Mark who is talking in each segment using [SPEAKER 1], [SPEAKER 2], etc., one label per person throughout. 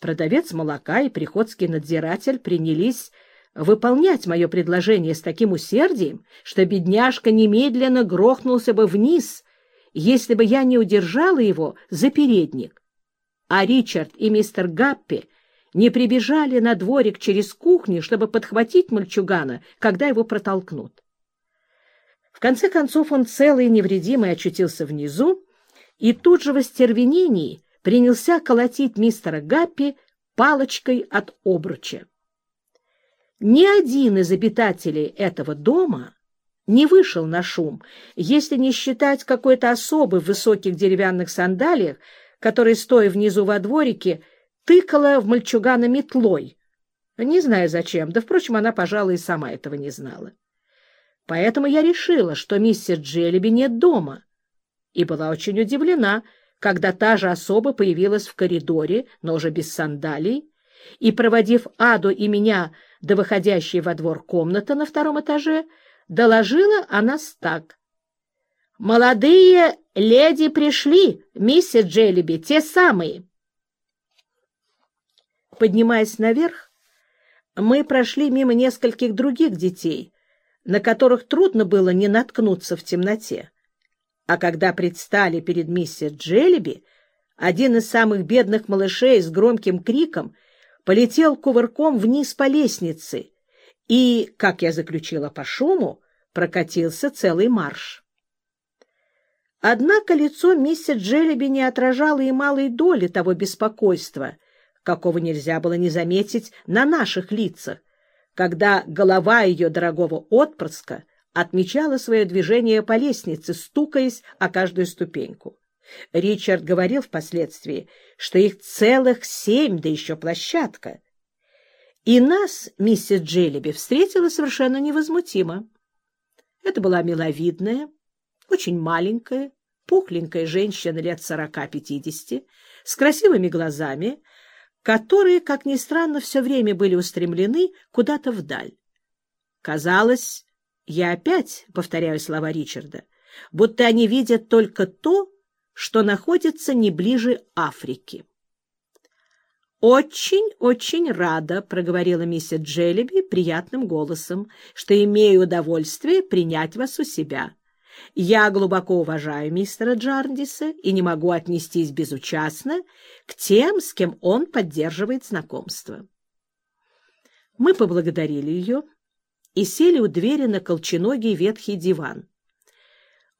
[SPEAKER 1] Продавец молока и приходский надзиратель принялись выполнять мое предложение с таким усердием, что бедняжка немедленно грохнулся бы вниз, если бы я не удержала его за передник. А Ричард и мистер Гаппи не прибежали на дворик через кухню, чтобы подхватить мальчугана, когда его протолкнут. В конце концов он целый и невредимый очутился внизу и тут же в остервенении принялся колотить мистера Гаппи палочкой от обруча. Ни один из обитателей этого дома не вышел на шум, если не считать какой-то особы в высоких деревянных сандалиях, который, стоя внизу во дворике, тыкала в мальчугана метлой. Не знаю зачем, да, впрочем, она, пожалуй, и сама этого не знала. Поэтому я решила, что миссис Джеллиби нет дома, и была очень удивлена, когда та же особа появилась в коридоре, но уже без сандалий, и, проводив Аду и меня до выходящей во двор комнаты на втором этаже, доложила о нас так. «Молодые леди пришли, миссис Джеллиби, те самые». Поднимаясь наверх, мы прошли мимо нескольких других детей, на которых трудно было не наткнуться в темноте. А когда предстали перед миссис Джеллиби, один из самых бедных малышей с громким криком полетел кувырком вниз по лестнице и, как я заключила по шуму, прокатился целый марш. Однако лицо миссис Джеллиби не отражало и малой доли того беспокойства, какого нельзя было не заметить на наших лицах, когда голова ее дорогого отпрыска отмечала свое движение по лестнице, стукаясь о каждую ступеньку. Ричард говорил впоследствии, что их целых семь, да еще площадка. И нас миссис Джеллиби встретила совершенно невозмутимо. Это была миловидная, очень маленькая, пухленькая женщина лет сорока-пятидесяти, с красивыми глазами, которые, как ни странно, все время были устремлены куда-то вдаль. Казалось, я опять повторяю слова Ричарда, будто они видят только то, что находится не ближе Африки. «Очень-очень рада», — проговорила миссис Джеллиби приятным голосом, «что имею удовольствие принять вас у себя. Я глубоко уважаю мистера Джарндиса и не могу отнестись безучастно к тем, с кем он поддерживает знакомство. Мы поблагодарили ее и сели у двери на колченогий ветхий диван.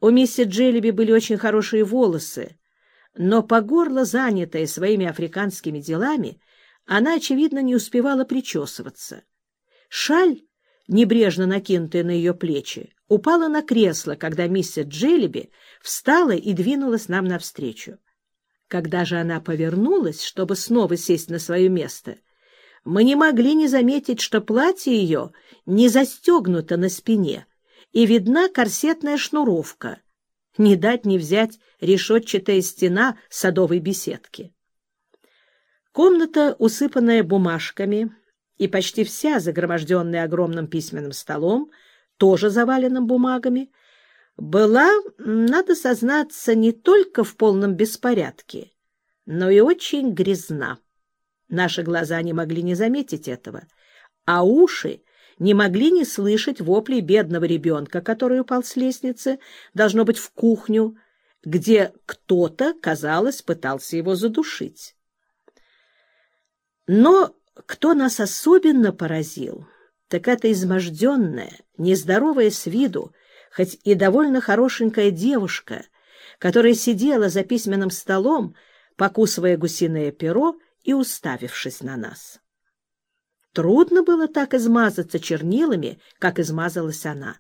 [SPEAKER 1] У миссис Джеллиби были очень хорошие волосы, но по горло занятая своими африканскими делами, она, очевидно, не успевала причесываться. Шаль, небрежно накинутая на ее плечи, упала на кресло, когда миссис Джеллиби встала и двинулась нам навстречу. Когда же она повернулась, чтобы снова сесть на свое место, мы не могли не заметить, что платье ее не застегнуто на спине и видна корсетная шнуровка. Не дать не взять решетчатая стена садовой беседки. Комната, усыпанная бумажками и почти вся загроможденная огромным письменным столом, тоже заваленным бумагами, была, надо сознаться, не только в полном беспорядке, но и очень грязна. Наши глаза не могли не заметить этого, а уши не могли не слышать воплей бедного ребенка, который упал с лестницы, должно быть, в кухню, где кто-то, казалось, пытался его задушить. Но кто нас особенно поразил — так это изможденная, нездоровая с виду, хоть и довольно хорошенькая девушка, которая сидела за письменным столом, покусывая гусиное перо и уставившись на нас. Трудно было так измазаться чернилами, как измазалась она.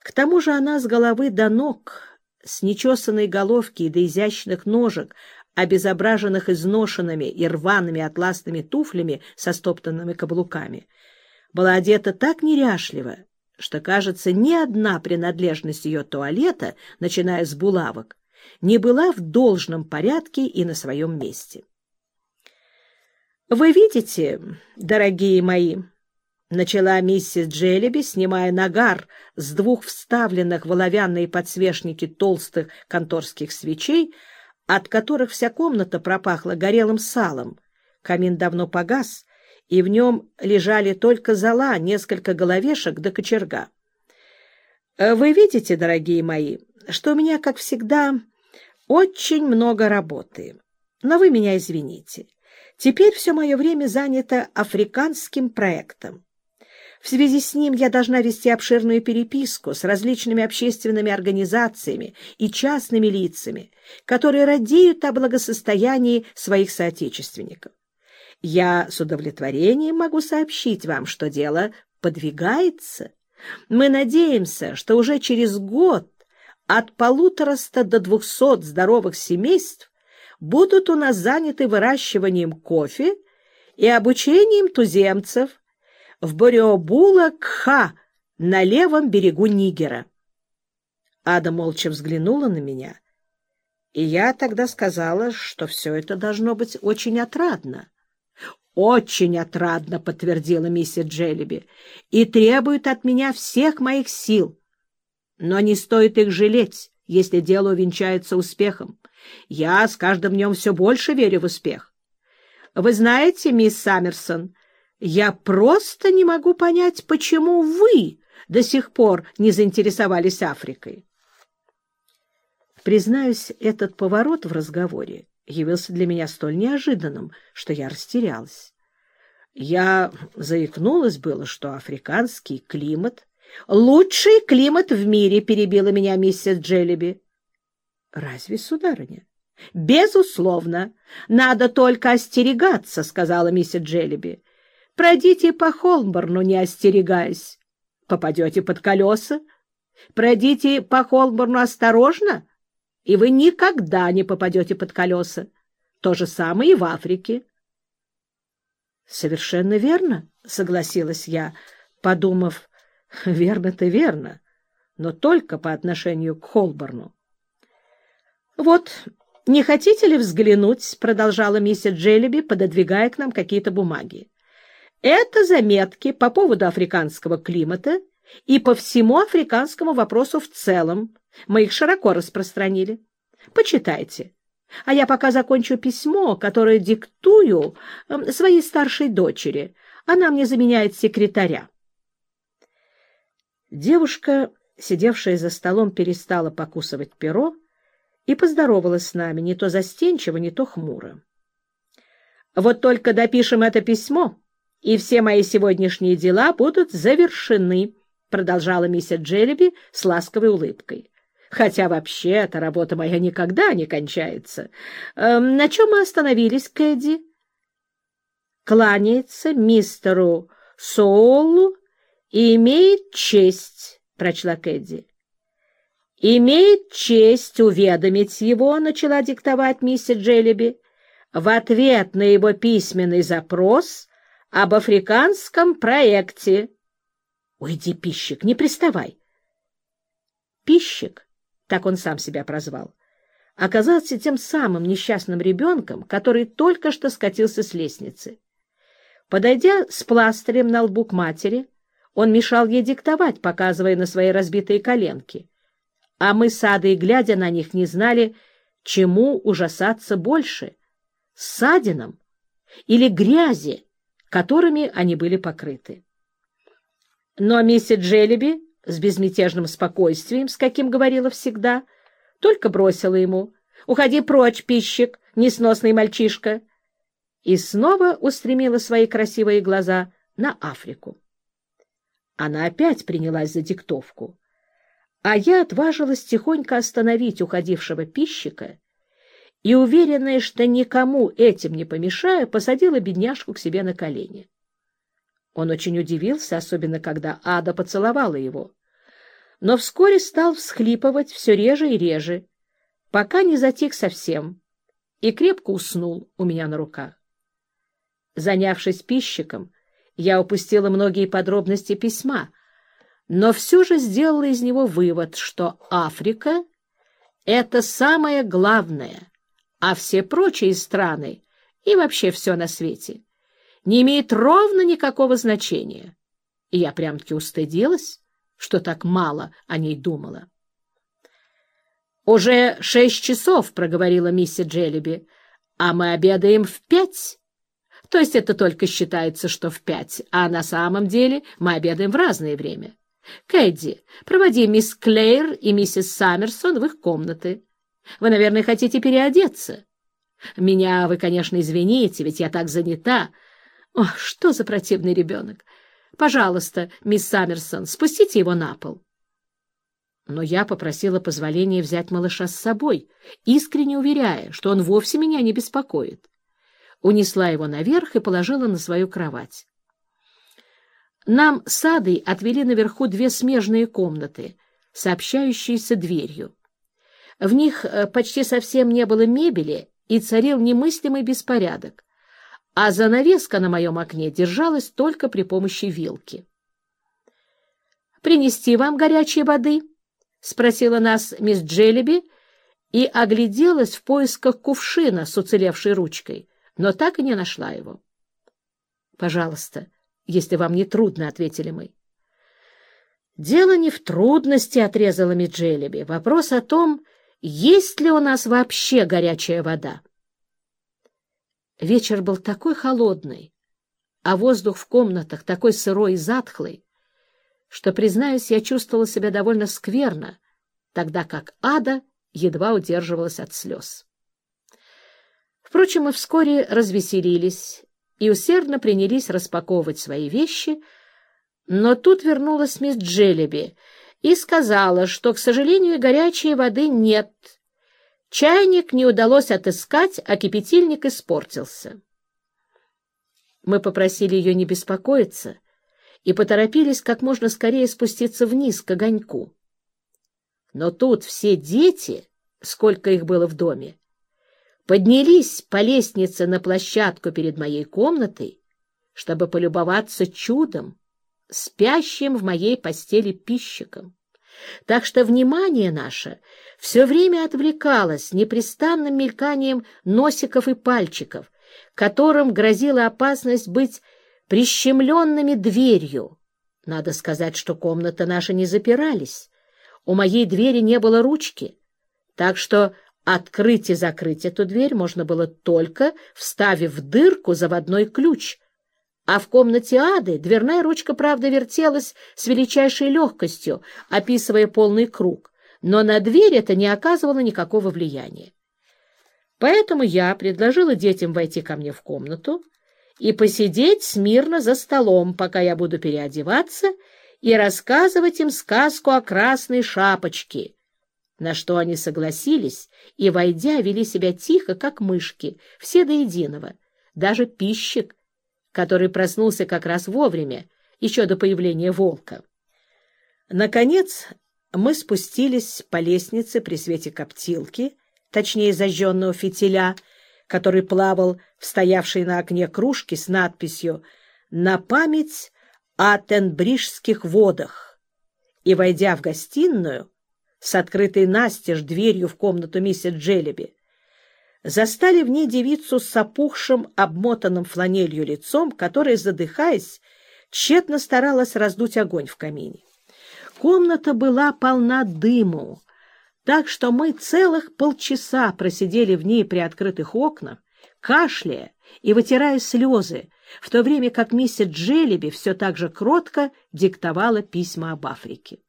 [SPEAKER 1] К тому же она с головы до ног, с нечесанной головки и до изящных ножек, обезображенных изношенными и рваными атласными туфлями со стоптанными каблуками — была одета так неряшливо, что, кажется, ни одна принадлежность ее туалета, начиная с булавок, не была в должном порядке и на своем месте. «Вы видите, дорогие мои», — начала миссис Джеллиби, снимая нагар с двух вставленных в оловянные подсвечники толстых конторских свечей, от которых вся комната пропахла горелым салом, Камин давно погас, и в нем лежали только зола, несколько головешек да кочерга. Вы видите, дорогие мои, что у меня, как всегда, очень много работы. Но вы меня извините. Теперь все мое время занято африканским проектом. В связи с ним я должна вести обширную переписку с различными общественными организациями и частными лицами, которые радеют о благосостоянии своих соотечественников. Я с удовлетворением могу сообщить вам, что дело подвигается. Мы надеемся, что уже через год от полутораста до двухсот здоровых семейств будут у нас заняты выращиванием кофе и обучением туземцев в Бореобула-Кха на левом берегу Нигера. Ада молча взглянула на меня, и я тогда сказала, что все это должно быть очень отрадно. «Очень отрадно», — подтвердила миссис Джеллиби, — «и требует от меня всех моих сил. Но не стоит их жалеть, если дело увенчается успехом. Я с каждым днем все больше верю в успех. Вы знаете, мисс Саммерсон, я просто не могу понять, почему вы до сих пор не заинтересовались Африкой». Признаюсь, этот поворот в разговоре явился для меня столь неожиданным, что я растерялась. Я заикнулась было, что африканский климат — лучший климат в мире, — перебила меня миссис Джеллиби. — Разве, сударыня? — Безусловно. Надо только остерегаться, — сказала миссис Джеллиби. — Пройдите по Холмборну, не остерегаясь. Попадете под колеса. Пройдите по Холмборну осторожно — и вы никогда не попадете под колеса. То же самое и в Африке. — Совершенно верно, — согласилась я, подумав, — верно-то верно, но только по отношению к Холборну. — Вот, не хотите ли взглянуть, — продолжала миссис Джеллиби, пододвигая к нам какие-то бумаги. — Это заметки по поводу африканского климата и по всему африканскому вопросу в целом, мы их широко распространили. Почитайте. А я пока закончу письмо, которое диктую эм, своей старшей дочери. Она мне заменяет секретаря. Девушка, сидевшая за столом, перестала покусывать перо и поздоровалась с нами, не то застенчиво, не то хмуро. «Вот только допишем это письмо, и все мои сегодняшние дела будут завершены», продолжала миссис Джеллиби с ласковой улыбкой хотя вообще-то работа моя никогда не кончается. Э, на чем мы остановились, Кэдди? Кланяется мистеру Соулу и имеет честь, — прочла Кэдди. «Имеет честь уведомить его», — начала диктовать миссис Джеллиби, «в ответ на его письменный запрос об африканском проекте». «Уйди, пищик, не приставай». Пищик так он сам себя прозвал, оказался тем самым несчастным ребенком, который только что скатился с лестницы. Подойдя с пластырем на лбу к матери, он мешал ей диктовать, показывая на свои разбитые коленки. А мы с глядя на них, не знали, чему ужасаться больше — ссадинам или грязи, которыми они были покрыты. Но миссис Джеллиби с безмятежным спокойствием, с каким говорила всегда, только бросила ему «Уходи прочь, пищик, несносный мальчишка!» и снова устремила свои красивые глаза на Африку. Она опять принялась за диктовку, а я отважилась тихонько остановить уходившего пищика и, уверенная, что никому этим не помешаю, посадила бедняжку к себе на колени. Он очень удивился, особенно когда Ада поцеловала его. Но вскоре стал всхлипывать все реже и реже, пока не затих совсем, и крепко уснул у меня на руках. Занявшись пищиком, я упустила многие подробности письма, но все же сделала из него вывод, что Африка — это самое главное, а все прочие страны и вообще все на свете — не имеет ровно никакого значения. И я прям-таки устыдилась, что так мало о ней думала. «Уже шесть часов», — проговорила миссис Джеллиби, — «а мы обедаем в пять. То есть это только считается, что в пять, а на самом деле мы обедаем в разное время. Кэдди, проводи мисс Клейр и миссис Саммерсон в их комнаты. Вы, наверное, хотите переодеться. Меня вы, конечно, извините, ведь я так занята. О, что за противный ребенок! Пожалуйста, мисс Саммерсон, спустите его на пол. Но я попросила позволения взять малыша с собой, искренне уверяя, что он вовсе меня не беспокоит. Унесла его наверх и положила на свою кровать. Нам с Адой отвели наверху две смежные комнаты, сообщающиеся дверью. В них э, почти совсем не было мебели и царил немыслимый беспорядок, а занавеска на моем окне держалась только при помощи вилки. «Принести вам горячей воды?» — спросила нас мисс Джеллиби и огляделась в поисках кувшина с уцелевшей ручкой, но так и не нашла его. «Пожалуйста», если вам не трудно, — ответили мы. Дело не в трудности, — отрезала Миджелеби. Вопрос о том, есть ли у нас вообще горячая вода. Вечер был такой холодный, а воздух в комнатах такой сырой и затхлый, что, признаюсь, я чувствовала себя довольно скверно, тогда как Ада едва удерживалась от слез. Впрочем, мы вскоре развеселились и усердно принялись распаковывать свои вещи, но тут вернулась мисс Джеллеби и сказала, что, к сожалению, горячей воды нет. Чайник не удалось отыскать, а кипятильник испортился. Мы попросили ее не беспокоиться и поторопились как можно скорее спуститься вниз к огоньку. Но тут все дети, сколько их было в доме, поднялись по лестнице на площадку перед моей комнатой, чтобы полюбоваться чудом, спящим в моей постели пищиком. Так что внимание наше все время отвлекалось непрестанным мельканием носиков и пальчиков, которым грозила опасность быть прищемленными дверью. Надо сказать, что комната наша не запирались. У моей двери не было ручки, так что Открыть и закрыть эту дверь можно было только вставив в дырку заводной ключ, а в комнате Ады дверная ручка, правда, вертелась с величайшей легкостью, описывая полный круг, но на дверь это не оказывало никакого влияния. Поэтому я предложила детям войти ко мне в комнату и посидеть смирно за столом, пока я буду переодеваться и рассказывать им сказку о красной шапочке — на что они согласились и, войдя, вели себя тихо, как мышки, все до единого, даже пищик, который проснулся как раз вовремя, еще до появления волка. Наконец мы спустились по лестнице при свете коптилки, точнее зажженного фитиля, который плавал в стоявшей на окне кружке с надписью «На память о Тенбрижских водах» и, войдя в гостиную, с открытой настежь дверью в комнату миссис Джелеби, застали в ней девицу с опухшим, обмотанным фланелью лицом, которая, задыхаясь, тщетно старалась раздуть огонь в камине. Комната была полна дыму, так что мы целых полчаса просидели в ней при открытых окнах, кашляя и вытирая слезы, в то время как миссис Джелеби все так же кротко диктовала письма об Африке.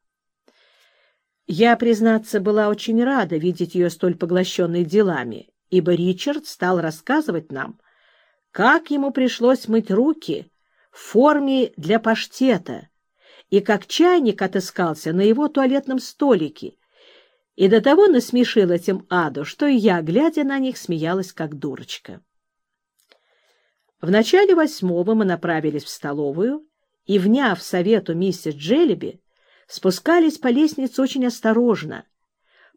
[SPEAKER 1] Я, признаться, была очень рада видеть ее столь поглощенной делами, ибо Ричард стал рассказывать нам, как ему пришлось мыть руки в форме для паштета, и как чайник отыскался на его туалетном столике, и до того насмешил этим аду, что и я, глядя на них, смеялась как дурочка. В начале восьмого мы направились в столовую, и, вняв совету миссис Джеллиби, спускались по лестнице очень осторожно.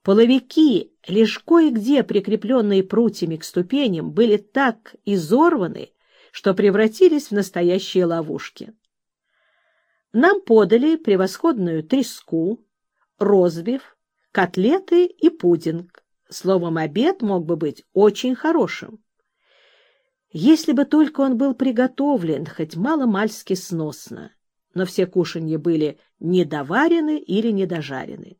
[SPEAKER 1] Половики, лишь кое-где прикрепленные прутьями к ступеням, были так изорваны, что превратились в настоящие ловушки. Нам подали превосходную треску, розбив, котлеты и пудинг. Словом, обед мог бы быть очень хорошим. Если бы только он был приготовлен хоть мало-мальски сносно но все кушанья были недоварены или недожарены.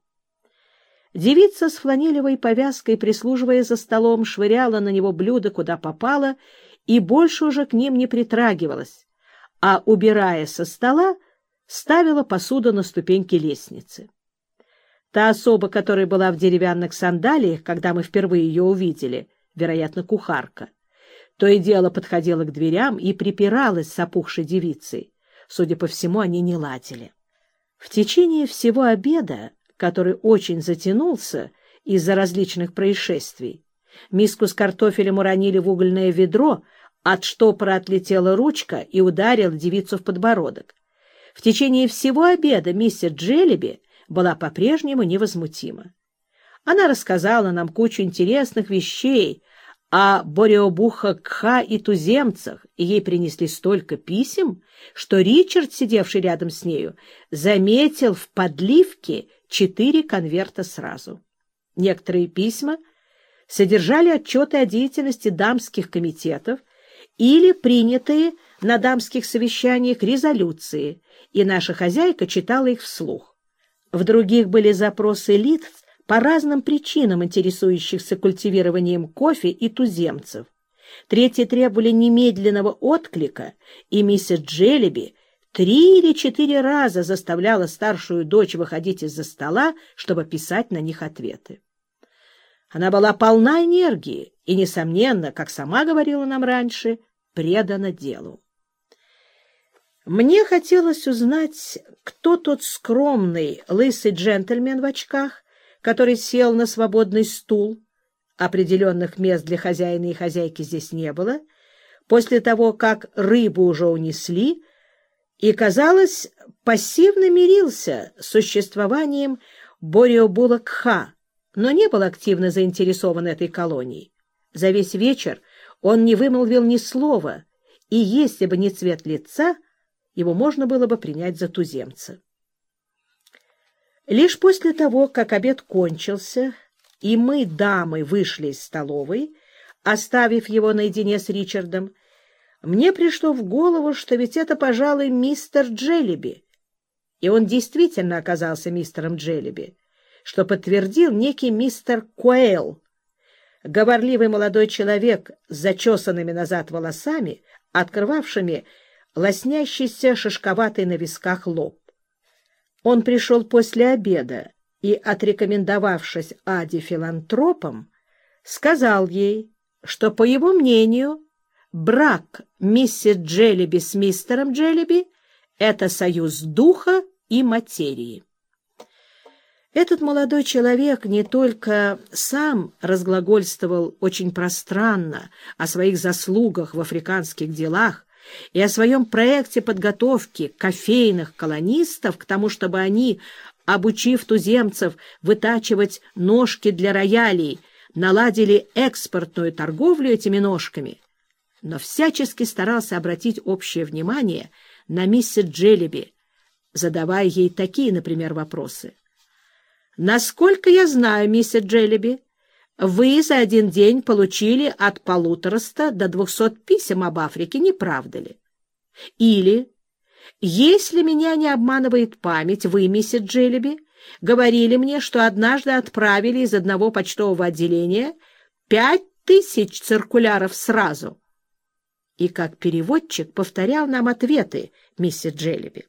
[SPEAKER 1] Девица с фланелевой повязкой, прислуживая за столом, швыряла на него блюда, куда попало, и больше уже к ним не притрагивалась, а, убирая со стола, ставила посуду на ступеньки лестницы. Та особа, которая была в деревянных сандалиях, когда мы впервые ее увидели, вероятно, кухарка, то и дело подходила к дверям и припиралась с опухшей девицей. Судя по всему, они не ладили. В течение всего обеда, который очень затянулся из-за различных происшествий, миску с картофелем уронили в угольное ведро, от штопора отлетела ручка и ударила девицу в подбородок. В течение всего обеда миссис Джеллиби была по-прежнему невозмутима. Она рассказала нам кучу интересных вещей о Бореобуха-Кха и туземцах, и ей принесли столько писем, что Ричард, сидевший рядом с нею, заметил в подливке четыре конверта сразу. Некоторые письма содержали отчеты о деятельности дамских комитетов или принятые на дамских совещаниях резолюции, и наша хозяйка читала их вслух. В других были запросы лиц, по разным причинам интересующихся культивированием кофе и туземцев. Третьи требовали немедленного отклика, и миссис Джеллиби три или четыре раза заставляла старшую дочь выходить из-за стола, чтобы писать на них ответы. Она была полна энергии и, несомненно, как сама говорила нам раньше, предана делу. Мне хотелось узнать, кто тот скромный, лысый джентльмен в очках, который сел на свободный стул, определенных мест для хозяина и хозяйки здесь не было, после того, как рыбу уже унесли, и, казалось, пассивно мирился с существованием Бориобула-Кха, но не был активно заинтересован этой колонией. За весь вечер он не вымолвил ни слова, и если бы не цвет лица, его можно было бы принять за туземца. Лишь после того, как обед кончился, и мы, дамы, вышли из столовой, оставив его наедине с Ричардом, мне пришло в голову, что ведь это, пожалуй, мистер Джеллиби. И он действительно оказался мистером Джеллиби, что подтвердил некий мистер Куэйл, говорливый молодой человек с зачесанными назад волосами, открывавшими лоснящийся шишковатый на висках лоб. Он пришел после обеда и, отрекомендовавшись Аде филантропом, сказал ей, что, по его мнению, брак миссис Джеллиби с мистером Джеллиби — это союз духа и материи. Этот молодой человек не только сам разглагольствовал очень пространно о своих заслугах в африканских делах, и о своем проекте подготовки кофейных колонистов к тому, чтобы они, обучив туземцев вытачивать ножки для роялей, наладили экспортную торговлю этими ножками, но всячески старался обратить общее внимание на миссис Джеллиби, задавая ей такие, например, вопросы. «Насколько я знаю, миссис Джеллиби, вы за один день получили от полутораста до двухсот писем об Африке, не правда ли? Или, если меня не обманывает память, вы, миссис Джеллиби, говорили мне, что однажды отправили из одного почтового отделения пять тысяч циркуляров сразу. И как переводчик повторял нам ответы миссис Джеллиби.